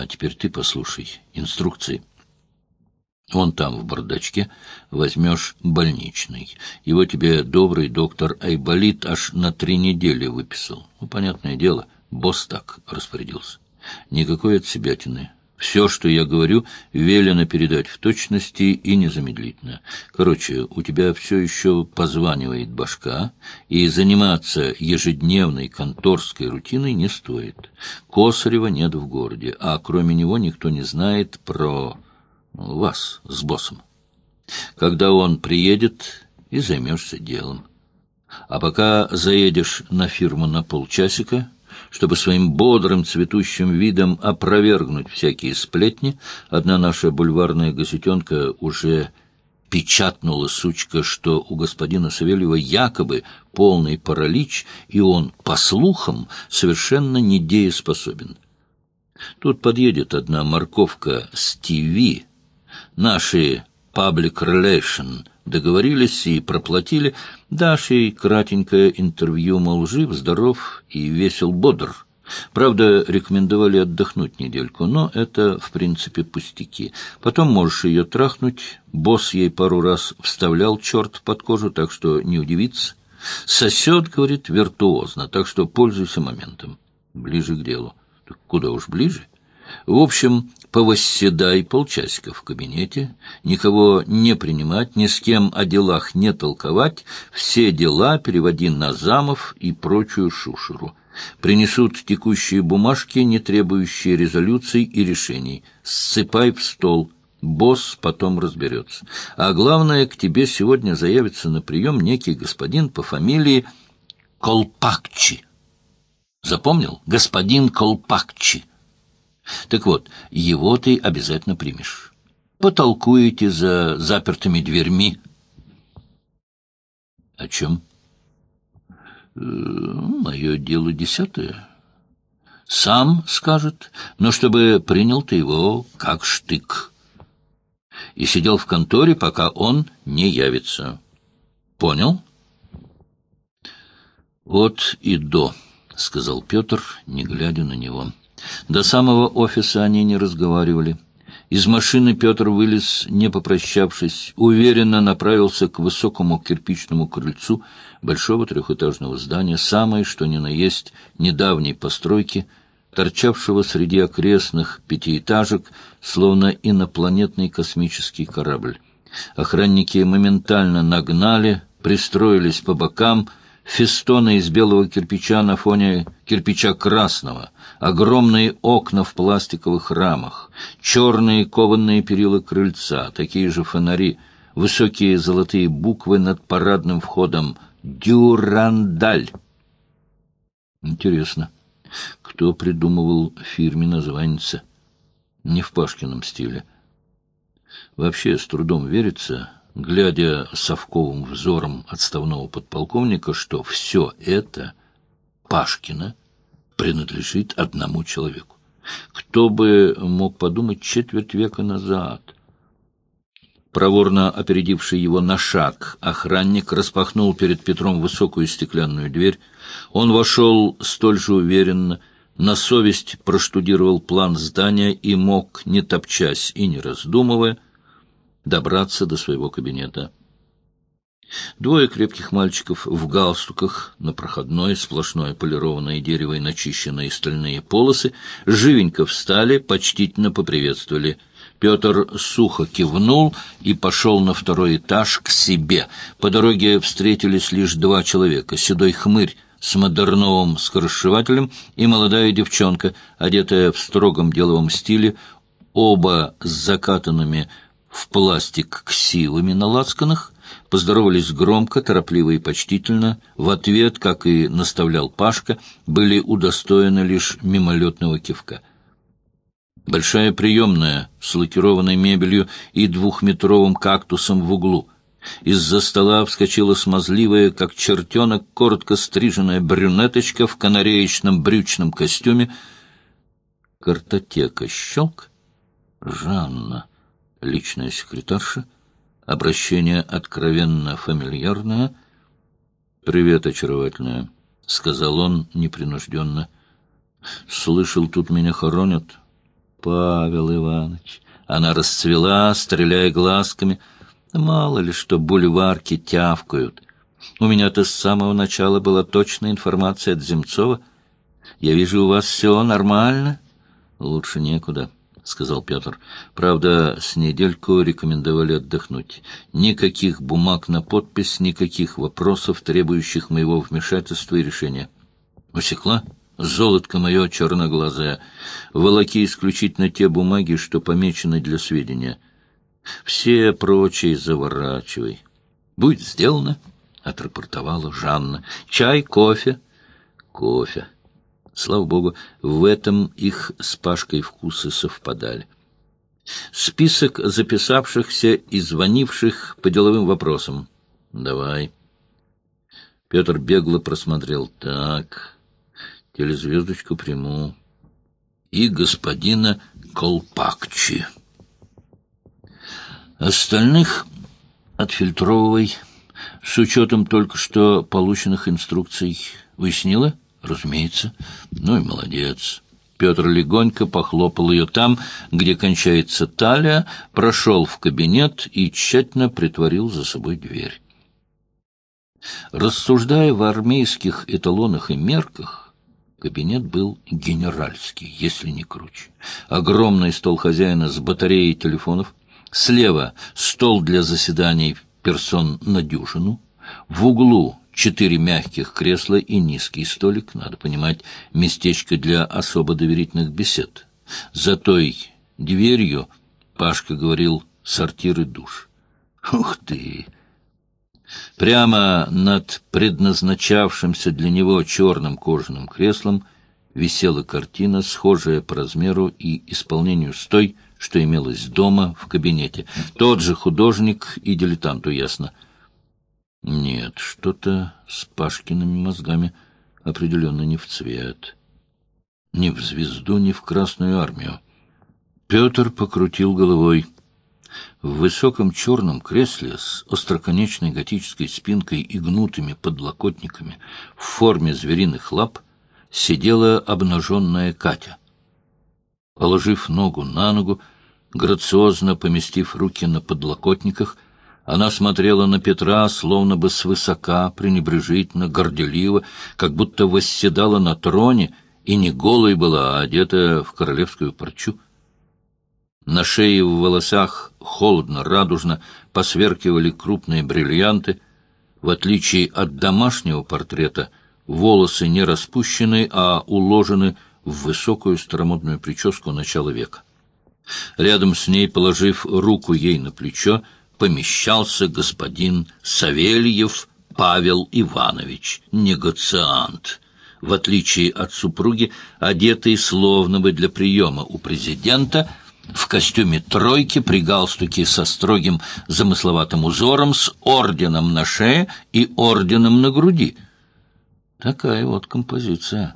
А теперь ты послушай инструкции. Вон там, в бардачке, возьмешь больничный. Его тебе добрый доктор Айболит аж на три недели выписал. Ну, понятное дело, босс так распорядился. Никакой отсебятины. Все, что я говорю, велено передать в точности и незамедлительно. Короче, у тебя все еще позванивает башка, и заниматься ежедневной конторской рутиной не стоит. Косарева нет в городе, а кроме него никто не знает про вас с боссом. Когда он приедет, и займешься делом. А пока заедешь на фирму на полчасика, чтобы своим бодрым цветущим видом опровергнуть всякие сплетни, одна наша бульварная газетенка уже печатнула, сучка, что у господина Савельева якобы полный паралич, и он, по слухам, совершенно недееспособен. Тут подъедет одна морковка с ТВ, Наши Relation договорились и проплатили. Дашей кратенькое интервью, мол, жив, здоров и весел, бодр. Правда, рекомендовали отдохнуть недельку, но это, в принципе, пустяки. Потом можешь ее трахнуть. Босс ей пару раз вставлял черт под кожу, так что не удивиться. Сосет, говорит, виртуозно, так что пользуйся моментом. Ближе к делу. Куда уж ближе. В общем, повосседай полчасика в кабинете, никого не принимать, ни с кем о делах не толковать, все дела переводи на замов и прочую шушеру. Принесут текущие бумажки, не требующие резолюций и решений. Ссыпай в стол. Босс потом разберется. А главное, к тебе сегодня заявится на прием некий господин по фамилии Колпакчи. Запомнил? Господин Колпакчи. Так вот, его ты обязательно примешь. Потолкуете за запертыми дверьми. О чем? Э, мое дело десятое. Сам скажет, но чтобы принял ты его как штык. И сидел в конторе, пока он не явится. Понял? Вот и до, — сказал Петр, не глядя на него. До самого офиса они не разговаривали. Из машины Петр вылез, не попрощавшись, уверенно направился к высокому кирпичному крыльцу большого трехэтажного здания, самой, что ни на есть, недавней постройки, торчавшего среди окрестных пятиэтажек, словно инопланетный космический корабль. Охранники моментально нагнали, пристроились по бокам — фестоны из белого кирпича на фоне кирпича красного, огромные окна в пластиковых рамах, черные кованные перила крыльца, такие же фонари, высокие золотые буквы над парадным входом «Дюрандаль». Интересно, кто придумывал фирме названница? Не в Пашкином стиле. Вообще, с трудом верится глядя совковым взором отставного подполковника, что все это, Пашкина, принадлежит одному человеку. Кто бы мог подумать четверть века назад? Проворно опередивший его на шаг, охранник распахнул перед Петром высокую стеклянную дверь. Он вошел столь же уверенно, на совесть проштудировал план здания и мог, не топчась и не раздумывая, добраться до своего кабинета. Двое крепких мальчиков в галстуках на проходной, сплошное полированное дерево и начищенные стальные полосы живенько встали, почтительно поприветствовали. Петр сухо кивнул и пошел на второй этаж к себе. По дороге встретились лишь два человека — седой хмырь с модерновым скоросшивателем и молодая девчонка, одетая в строгом деловом стиле, оба с закатанными в пластик ксивами на лацканах, поздоровались громко, торопливо и почтительно. В ответ, как и наставлял Пашка, были удостоены лишь мимолетного кивка. Большая приемная с лакированной мебелью и двухметровым кактусом в углу. Из-за стола вскочила смазливая, как чертенок, коротко стриженная брюнеточка в канареечном брючном костюме. Картотека щелк. Жанна личная секретарша, обращение откровенно фамильярное. «Привет, очаровательная», — сказал он непринужденно. «Слышал, тут меня хоронят. Павел Иванович. Она расцвела, стреляя глазками. Мало ли что бульварки тявкают. У меня-то с самого начала была точная информация от Земцова. Я вижу, у вас все нормально. Лучше некуда. — сказал Петр. «Правда, с недельку рекомендовали отдохнуть. Никаких бумаг на подпись, никаких вопросов, требующих моего вмешательства и решения. Усекла? Золотко мое черноглазое. Волоки исключительно те бумаги, что помечены для сведения. Все прочие заворачивай. Будет сделано, — отрапортовала Жанна. Чай, кофе? Кофе. Слава богу, в этом их с Пашкой вкусы совпадали. Список записавшихся и звонивших по деловым вопросам. Давай. Петр бегло просмотрел. Так, телезвездочку приму. И господина Колпакчи. Остальных отфильтровывай, с учетом только что полученных инструкций. Уяснила? — Разумеется. Ну и молодец. Петр легонько похлопал ее там, где кончается талия, прошел в кабинет и тщательно притворил за собой дверь. Рассуждая в армейских эталонах и мерках, кабинет был генеральский, если не круче. Огромный стол хозяина с батареей телефонов, слева стол для заседаний персон на дюжину, в углу четыре мягких кресла и низкий столик, надо понимать, местечко для особо доверительных бесед. За той дверью, Пашка говорил, сортир и душ. Ух ты! Прямо над предназначавшимся для него черным кожаным креслом висела картина, схожая по размеру и исполнению с той, что имелось дома в кабинете. Тот же художник и дилетанту ясно — нет, что-то с Пашкиными мозгами определенно не в цвет. Ни в звезду, ни в Красную армию. Петр покрутил головой. В высоком черном кресле с остроконечной готической спинкой и гнутыми подлокотниками в форме звериных лап сидела обнаженная Катя. Положив ногу на ногу, грациозно поместив руки на подлокотниках, она смотрела на Петра, словно бы свысока, пренебрежительно, горделиво, как будто восседала на троне и не голой была, а одета в королевскую парчу. На шее в волосах холодно, радужно посверкивали крупные бриллианты. В отличие от домашнего портрета, волосы не распущены, а уложены в высокую старомодную прическу начала века. Рядом с ней, положив руку ей на плечо, помещался господин Савельев Павел Иванович, негациант, в отличие от супруги, одетый словно бы для приема у президента, в костюме тройки, при галстуке со строгим замысловатым узором, с орденом на шее и орденом на груди. Такая вот композиция.